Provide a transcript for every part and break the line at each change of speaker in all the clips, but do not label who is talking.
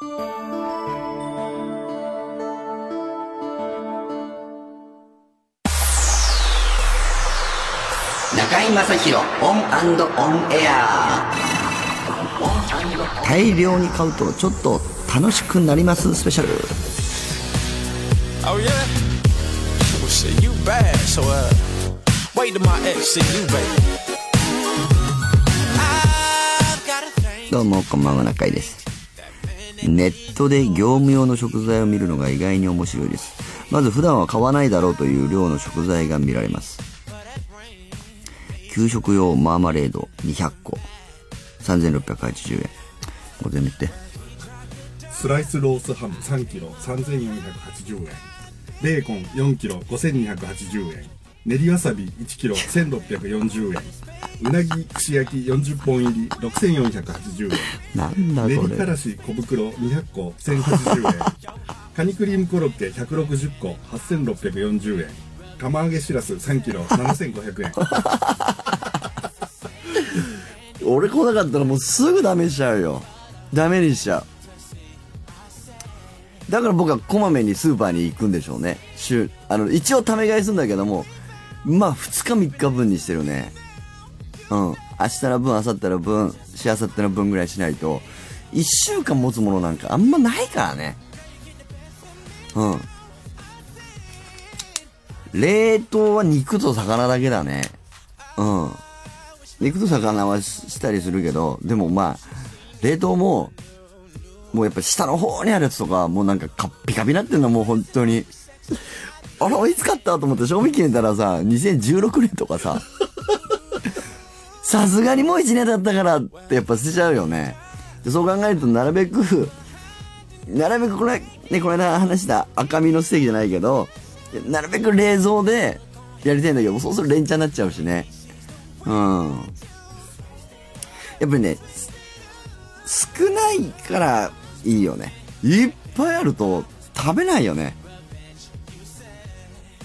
中井雅宏オンオンエア。大量に買うとちょっと楽しくなりますスペシャル。どうも、こんばんは、中居です。ネットで業務用の食材を見るのが意外に面白いです。まず普段は買わないだろうという量の食材が見られます。給食用マーマレード200個。3680円。もう全部言って。
スライスロースハム3キロ3480円。ベーコン4キロ5280円。練りわさび1キロ1640円。うなぎ串焼き40本入り6480円。
なんだこれ。
練りからし小袋200個1080円。カニクリームコロッケ160個8640円。釜揚げしらす3キロ7500円。
俺来なかったらもうすぐダメしちゃうよ。ダメにしちゃう。だから僕はこまめにスーパーに行くんでしょうね。週あの一応ため買いするんだけどもまあ2日3日分にしてるねうん。明日の分明後日の分しあさっての分ぐらいしないと1週間持つものなんかあんまないからね。うん。冷凍は肉と魚だけだね。うん。肉と魚はしたりするけど、でもまあ、冷凍も、もうやっぱ下の方にあるやつとか、もうなんかカッピカピなってんのもう本当に。あら、いつ買ったと思って賞味期限たらさ、2016年とかさ、さすがにもう1年経ったからってやっぱ捨てちゃうよね。でそう考えるとなるべく、なるべくこれ、ね、この間話した赤身のステーキじゃないけど、なるべく冷蔵でやりたいんだけど、そうすると連チャンになっちゃうしね。うん。やっぱりね、少ないからいいよね。いっぱいあると食べないよね。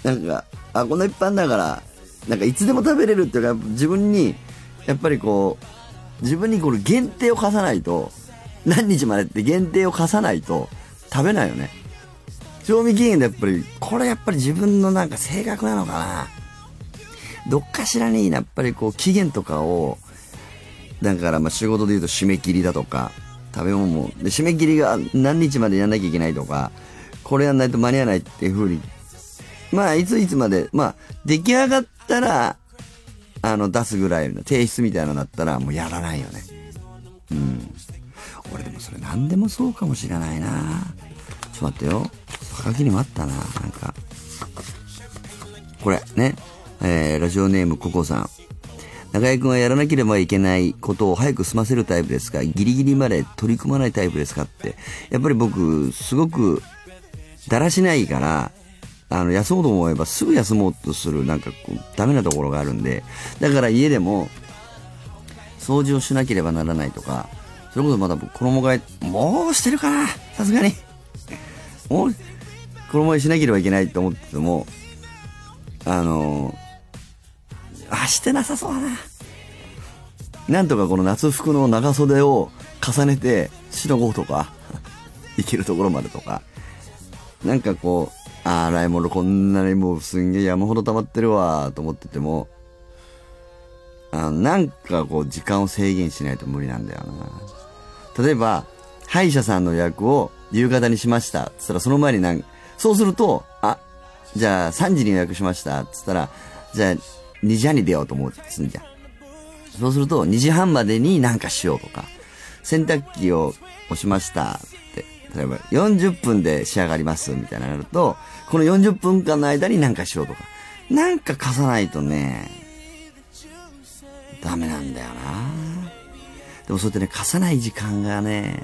なんか、あ、この一般だから、なんかいつでも食べれるっていうか、自分に、やっぱりこう、自分にこれ限定を課さないと、何日までって限定を課さないと食べないよね。賞味期限でやっぱり、これやっぱり自分のなんか性格なのかな。どっかしらにやっぱりこう期限とかを、だからまあ仕事で言うと締め切りだとか、食べ物も、で締め切りが何日までやんなきゃいけないとか、これやんないと間に合わないっていう風に、まあいついつまで、まあ出来上がったら、あの出すぐらいの提出みたいなのだったらもうやらないよね。うん。俺でもそれ何でもそうかもしれないなちょっと待ってよ。はきにもあったななんか。これね。えー、ラジオネームココさん。中居君はやらなければいけないことを早く済ませるタイプですか？ギリギリまで取り組まないタイプですかって。やっぱり僕、すごく、だらしないから、あの、休もうと思えばすぐ休もうとする、なんかこう、ダメなところがあるんで、だから家でも、掃除をしなければならないとか、それこそまだ衣替え、もうしてるかなさすがに。もう、衣替えしなければいけないと思ってても、あのあ、してなさそうだな。なんとかこの夏服の長袖を重ねて、しのごうとか、いけるところまでとか、なんかこう、あー洗い物こんなにもうすんげえ山ほど溜まってるわと思ってても、あなんかこう時間を制限しないと無理なんだよな。例えば、歯医者さんの予約を夕方にしました。つったらその前になんそうすると、あ、じゃあ3時に予約しました。つったら、じゃあ2時半に出ようと思うすんじゃん。そうすると2時半までになんかしようとか、洗濯機を押しました、例えば40分で仕上がりますみたいなのなると、この40分間の間になんかしようとか、なんか貸さないとね、ダメなんだよな。でもそうやってね、貸さない時間がね、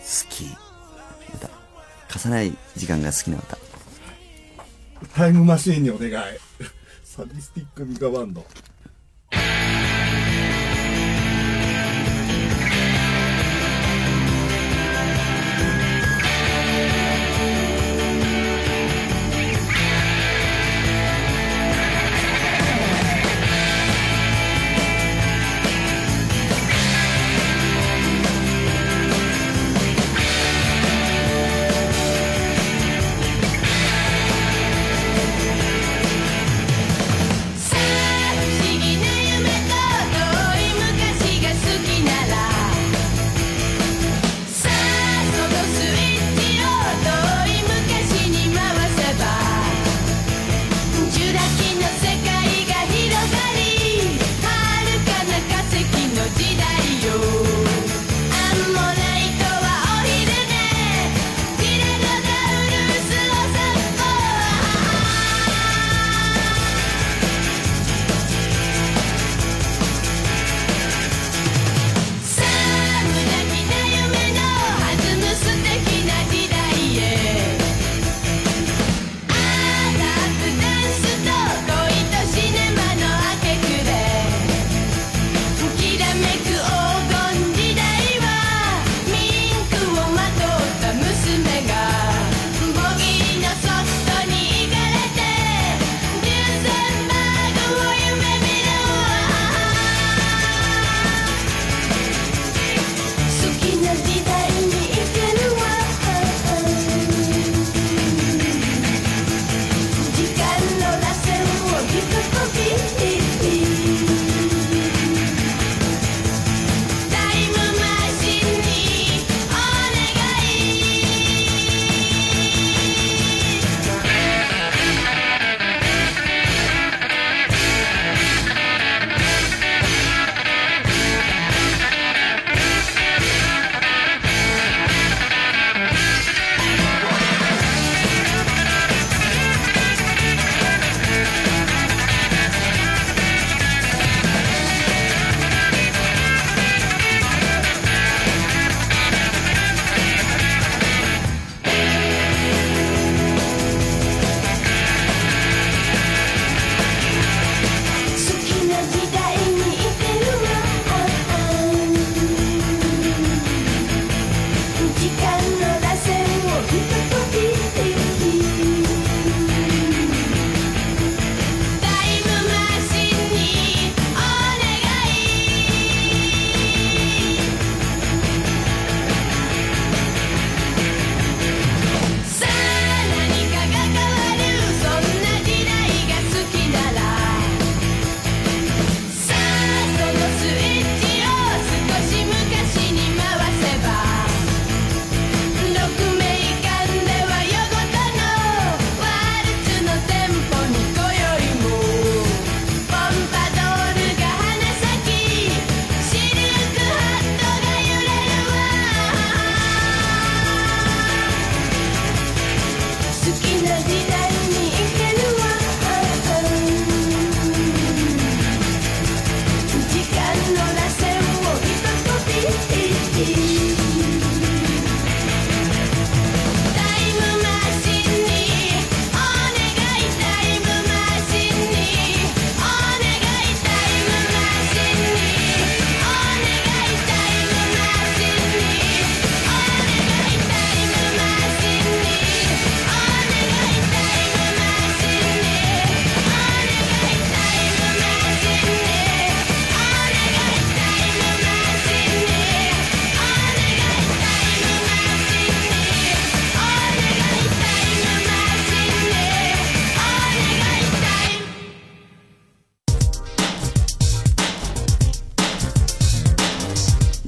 好き。歌。貸さない時間が好きな歌。
タイムマシーンにお願いサディスティックミカバンド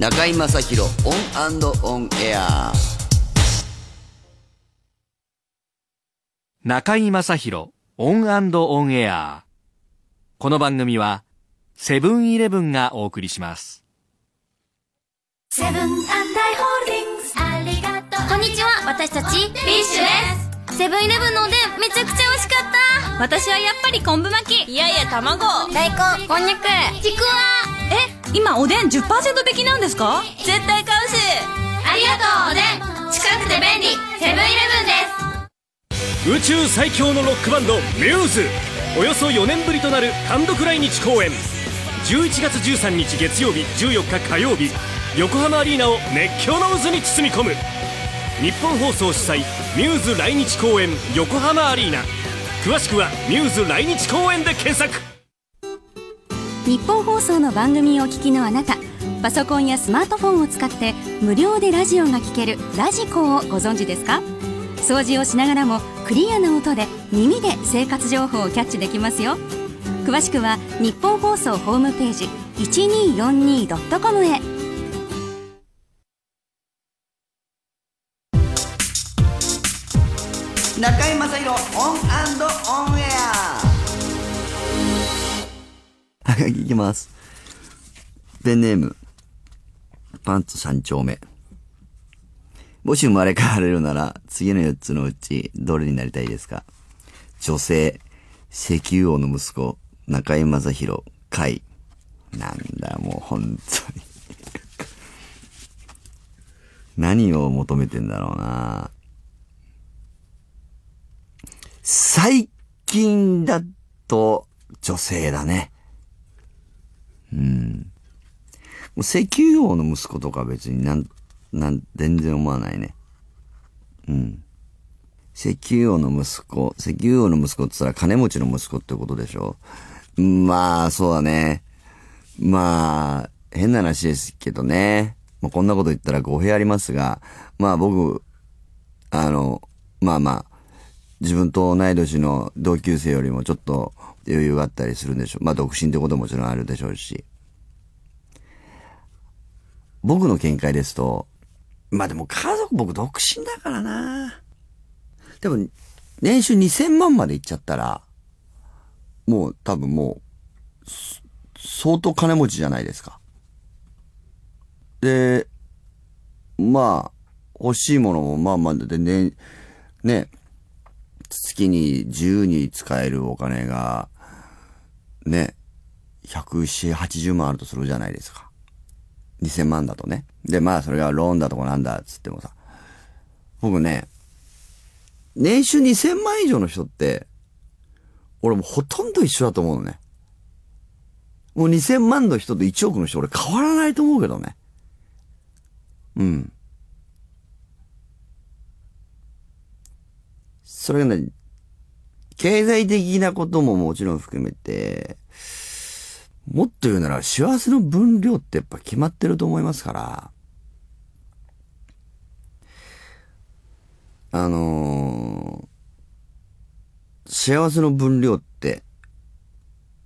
中居正広オンオンエア。
中居正広オンオンエア。この番組はセブンイレブンがお送りします。
セブンアイ・ホールディングス。ありがとう。こんにちは。私たち BiSH です。セブンイレブンのおでんめちゃくちゃ美味しかった。私はやっぱり昆布巻き。いやいや卵。大根。こんにゃく。ちくわ。
え？今おでん10%引きなんですか？
絶対買うし。ありがとうおでん。近くて便利。セブンイレブンです。
宇宙最強のロックバンドミューズ。およそ4年ぶりとなる単独来日公演。11月13日月曜日14日火曜日横浜アリーナを熱狂の渦に包み込む。日本放送主催ミューズ来日公演横浜アリーナ。詳しくは「ミューズ来日公演」で検索。
日本放送の番組をお聞きのあなたパソコンやスマートフォンを使って無料でラジオが聴けるラジコをご存知ですか？掃除をしながらもクリアな音で耳で生活情報をキャッチできますよ。詳しくは日本放送ホームページ 1242.com へ。
中居正広オンオンエア。はいきます。ペンネーム、パンツ三丁目。もし生まれ変われるなら、次の4つのうち、どれになりたいですか？女性、石油王の息子、中居正広、海。なんだ、もう本当に。何を求めてんだろうな最近だと、女性だね。うん。石油王の息子とか別になん、なん、全然思わないね。うん。石油王の息子、石油王の息子って言ったら金持ちの息子ってことでしょ？まあ、そうだね。まあ、変な話ですけどね。まあ、こんなこと言ったら語弊ありますが、まあ僕、あの、まあまあ、自分と同い年の同級生よりもちょっと余裕があったりするんでしょう。まあ独身ってことももちろんあるでしょうし。僕の見解ですと、まあでも家族僕独身だからな。でも、年収2000万までいっちゃったら、もう多分もう、相当金持ちじゃないですか。で、まあ、欲しいものもまあまあでね、ね、月に自由に使えるお金が、ね、140、80万あるとするじゃないですか。2000万だとね。で、まあそれがローンだとかなんだっつってもさ。僕ね、年収2000万以上の人って、俺もほとんど一緒だと思うのね。もう2000万の人と1億の人俺変わらないと思うけどね。うん。それがね、経済的なことももちろん含めて、もっと言うなら幸せの分量ってやっぱ決まってると思いますから、あのー幸せの分量って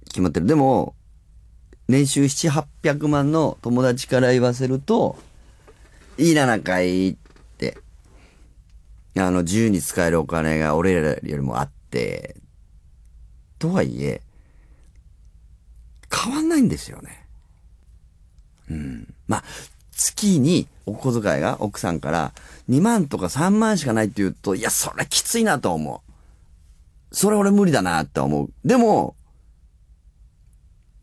決まってる。でも、年収7、800万の友達から言わせると、いいな仲いいって、あの、自由に使えるお金が俺らよりもあって、とはいえ、変わんないんですよね。うん。まあ、月にお小遣いが奥さんから2万とか3万しかないって言うと、いや、それきついなと思う。それ俺無理だなって思う。でも、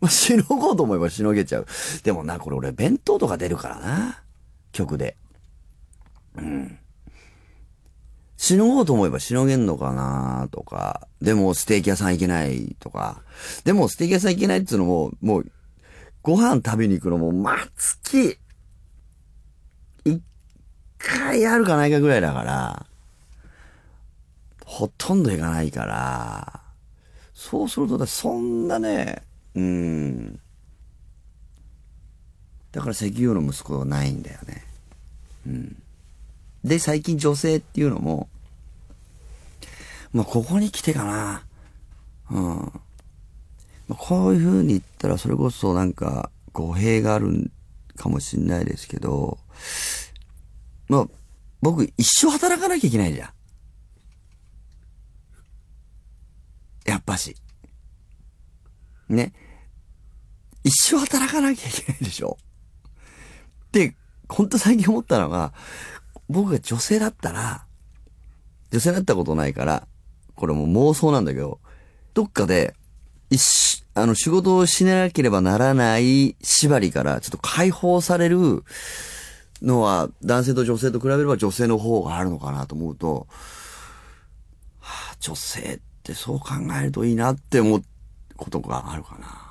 まあ、しのごうと思えばしのげちゃう。でもな、これ俺弁当とか出るからな。曲で。うん。しのごうと思えばしのげんのかなとか。でもステーキ屋さん行けないとか。でもステーキ屋さん行けないっていうのも、もう、ご飯食べに行くのも、まあ、月、一回あるかないかぐらいだから、ほとんど行かないから、そうすると、そんなね、うん。だから石油の息子はないんだよね。うん。で、最近女性っていうのも、まあ、ここに来てかな。うん。まあこういう風に言ったら、それこそなんか、語弊があるかもしんないですけど、まあ、僕一生働かなきゃいけないじゃん。やっぱし。ね。一生働かなきゃいけないでしょ。で、ほんと最近思ったのが、僕が女性だったら、女性になったことないから、これも妄想なんだけど、どっかで、一し、あの、仕事をしなければならない縛りからちょっと解放されるのは、男性と女性と比べれば女性の方があるのかなと思うと、はあ、女性ってそう考えるといいなって思うことがあるかな。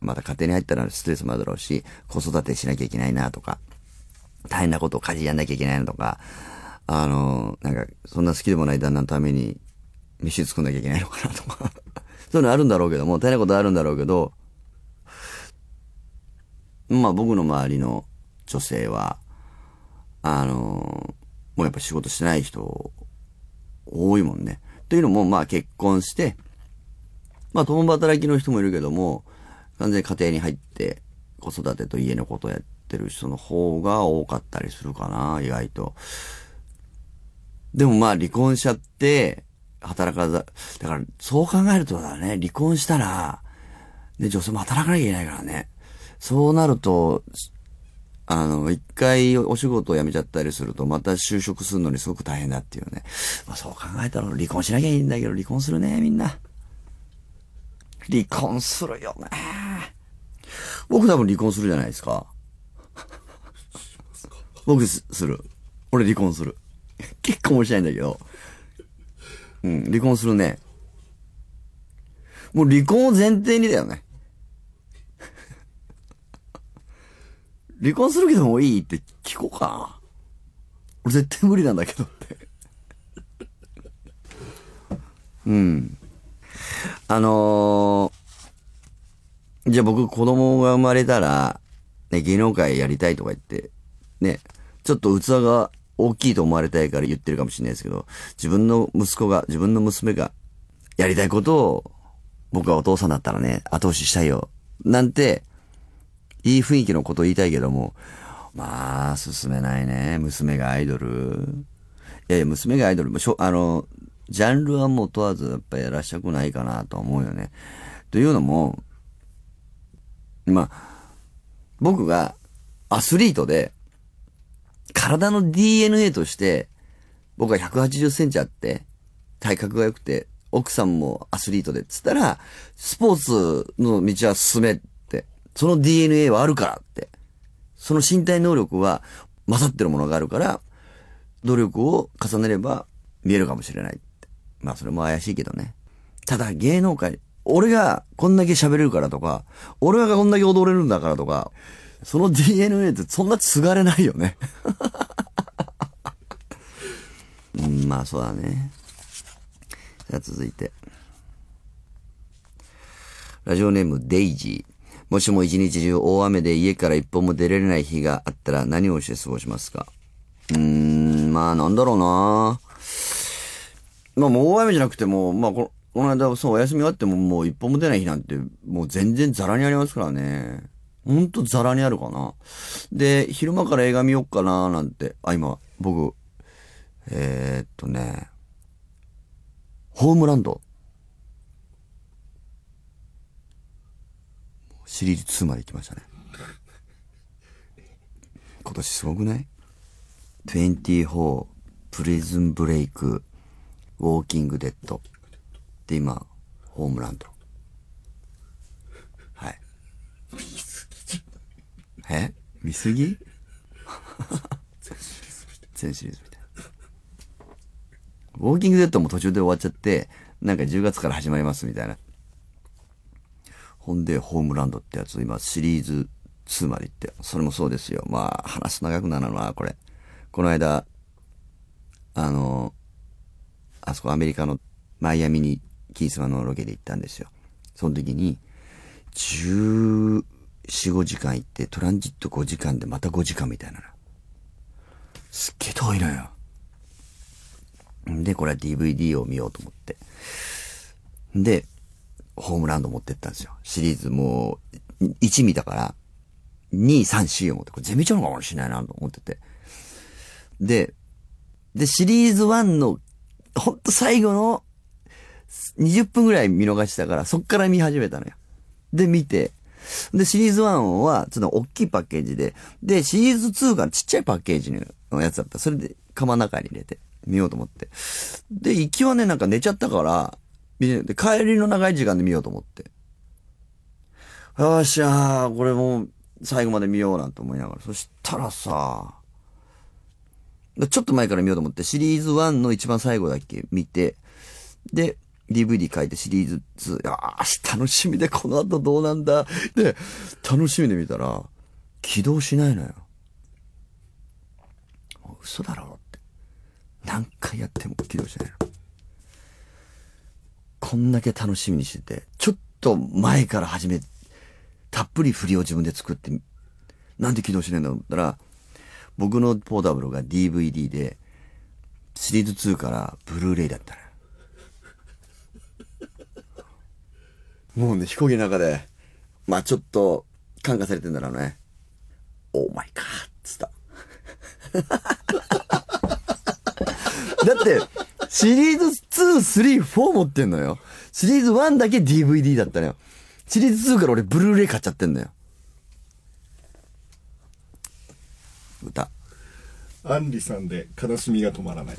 また家庭に入ったらストレスもあるだろうし、子育てしなきゃいけないなとか、大変なことを家事やんなきゃいけないなとか、あの、なんか、そんな好きでもない旦那のために、飯作んなきゃいけないのかなとか、そういうのあるんだろうけども、大変なことあるんだろうけど、まあ僕の周りの女性は、あの、もうやっぱ仕事してない人、多いもんね。というのも、まあ結婚して、まあ共働きの人もいるけども、完全に家庭に入って子育てと家のことをやってる人の方が多かったりするかな、意外と。でもまあ離婚しちゃって、働かざ、だからそう考えるとだね、離婚したら、で、女性も働かなきゃいけないからね。そうなると、あの、一回お仕事を辞めちゃったりすると、また就職するのにすごく大変だっていうね。まあそう考えたら離婚しなきゃいいんだけど、離婚するね、みんな。離婚するよね。僕多分離婚するじゃないですか。僕すする。俺離婚する。結婚もしないんだけど。うん、離婚するね。もう離婚を前提にだよね。離婚するけどもいいって聞こうか。俺絶対無理なんだけどって。うん。あのー、じゃあ僕子供が生まれたら、ね、芸能界やりたいとか言って、ね、ちょっと器が大きいと思われたいから言ってるかもしれないですけど、自分の息子が、自分の娘がやりたいことを、僕はお父さんだったらね、後押ししたいよ。なんて、いい雰囲気のことを言いたいけども、まあ、進めないね。娘がアイドル。いやいや、娘がアイドル、しょあの、ジャンルはもう問わず、やっぱやらしたくないかなと思うよね。というのも、まあ、僕がアスリートで、体の DNA として、僕は180センチあって、体格が良くて、奥さんもアスリートで、つったら、スポーツの道は進めって、その DNA はあるからって、その身体能力は勝ってるものがあるから、努力を重ねれば見えるかもしれないって。まあそれも怪しいけどね。ただ芸能界、俺がこんだけ喋れるからとか、俺がこんだけ踊れるんだからとか、その DNA ってそんな継がれないよね。うん、まあそうだね。じゃあ続いて。ラジオネームデイジー。もしも一日中大雨で家から一歩も出られない日があったら何をして過ごしますか？うーん、まあなんだろうなまあもう大雨じゃなくても、まあここの間そうお休みがあってももう一歩も出ない日なんてもう全然ザラにありますからね。ほんとザラにあるかな。で、昼間から映画見よっかななんて、あ、今、僕、えー、っとね、ホームランド。シリーズ2まで行きましたね。今年すごくない ?24、プリズンブレイク、ウォーキングデッド。で、今、ホームランド。はい。え？見すぎ？全シリーズみたいな。ウォーキングデッドも途中で終わっちゃって、なんか10月から始まりますみたいな。ほんで、ホームランドってやつ、今、シリーズ2まで行って、それもそうですよ。まあ、話す長くなるな、これ。この間、あの、あそこアメリカのマイアミにキースマのロケで行ったんですよ。その時に、14、5時間行って、トランジット5時間でまた5時間みたいなの。すっげえ遠いのよ。んで、これは DVD を見ようと思って。で、ホームランド持ってったんですよ。シリーズもう、1見たから、2、3、4を持って、これ全部見ちゃうのかもしれないなと思ってて。で、で、シリーズ1の、ほんと最後の20分ぐらい見逃したから、そっから見始めたのよ。で、見て、で、シリーズ1は、ちょっと大きいパッケージで、で、シリーズ2がちっちゃいパッケージのやつだった。それで、釜の中に入れて、見ようと思って。で、行きはね、なんか寝ちゃったから、で、帰りの長い時間で見ようと思って。よっしゃー、これもう、最後まで見ようなんて思いながら。そしたらさ、ちょっと前から見ようと思って、シリーズ1の一番最後だけ見て、で、DVD 書いてシリーズ2、よし、楽しみで、この後どうなんだ。で、楽しみで見たら、起動しないのよ。嘘だろって。何回やっても起動しないの。こんだけ楽しみにしてて、ちょっと前から始め、たっぷり振りを自分で作って、なんで起動しないんだろうと思ったら、僕のポータブルが DVD で、シリーズ2からブルーレイだったのもうね、飛行機の中で、まあちょっと、感化されてんだろうね。オーマイガーっつった。だって、シリーズ2、3、4持ってんのよ。シリーズ1だけ DVD だったのよ。シリーズ2から俺ブルーレイ買っちゃってんのよ。歌。
アンリさんで悲しみが止まらない。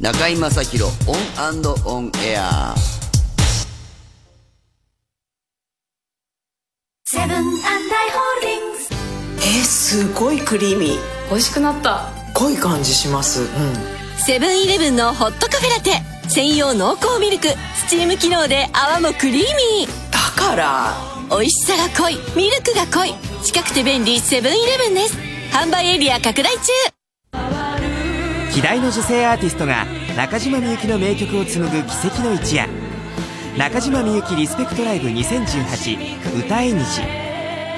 中居正広オンオンエア
セブンアイ・ホールディングス
えー、すごいクリーミー
美味しくなった。
濃い感じします。うん。
セブンイレブンのホットカフェラテ。専用濃厚ミルク。スチーム機能で泡もクリーミー
だから？
美味しさが濃い。ミルクが濃い。近くて便利。セブンイレブンです。販売エリア拡大中
希代の女性アーティストが中島みゆきの名曲を紡ぐ奇跡の一夜。中島みゆきリスペクトライブ2018歌え虹。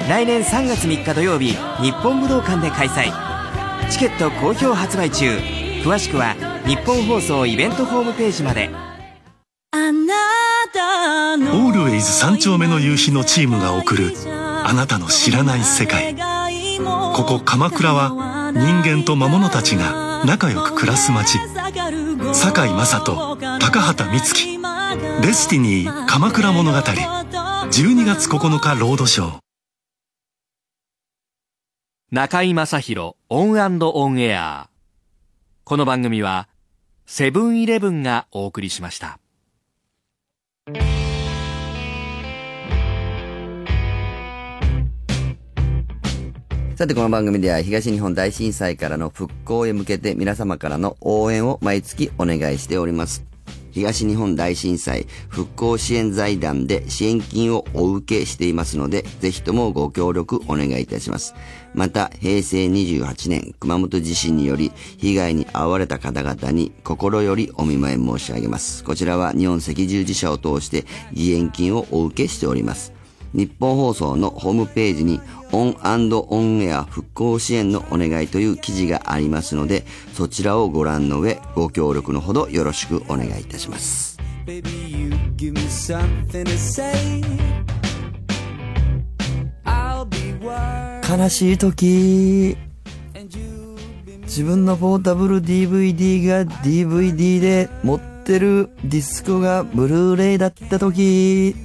来年3月3日土曜日日本武道館で開催。チケット好評発売中。詳しくは日本放送イベントホームページまで。
あなた
オールウェイズ三丁目の夕日のチームが送るあなたの知らない世界。ここ鎌倉は人間と魔物たちが仲良く暮らす街。堺雅人高畑充希デスティニー鎌倉物語12月9日ロードショー。
中居正広オンオンエア。この番組はセブンイレブンがお送りしました。
さてこの番組では東日本大震災からの復興へ向けて皆様からの応援を毎月お願いしております。東日本大震災復興支援財団で支援金をお受けしていますので、ぜひともご協力お願いいたします。また、平成28年熊本地震により被害に遭われた方々に心よりお見舞い申し上げます。こちらは日本赤十字社を通して義援金をお受けしております。ニッポン放送のホームページにオンオンエア復興支援のお願いという記事がありますので、そちらをご覧の上、ご協力のほどよろしくお願いいたします。
Baby, you give me something to say. I'll be worried.
悲しい時、自分のポータブル DVD が DVD で持ってるディスクがブルーレイだった時、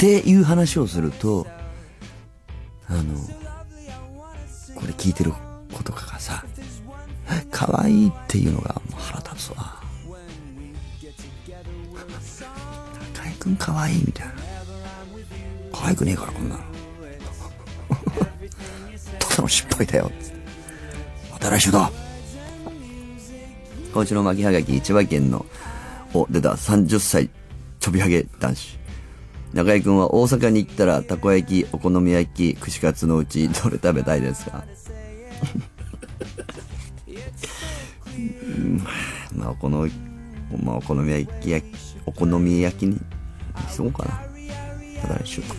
っていう話をすると、あの、これ聞いてる子とかがさ、可愛いっていうのがもう腹立つわ。中居くん可愛いみたいな。可愛くねえからこんなの。ただの失敗だよ。つってまた来週だ。今週の巻きはがき、千葉県の、お、出た30歳ちょびはげ男子。中居くんは大阪に行ったら、たこ焼き、お好み焼き、串カツのうち、どれ食べたいですか？まあ、この、まあ、お好み焼き、お好み焼きに、そうかな。た
だにしようか。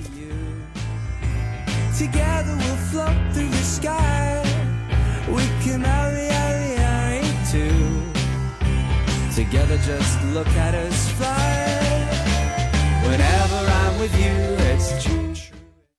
With you, it's true.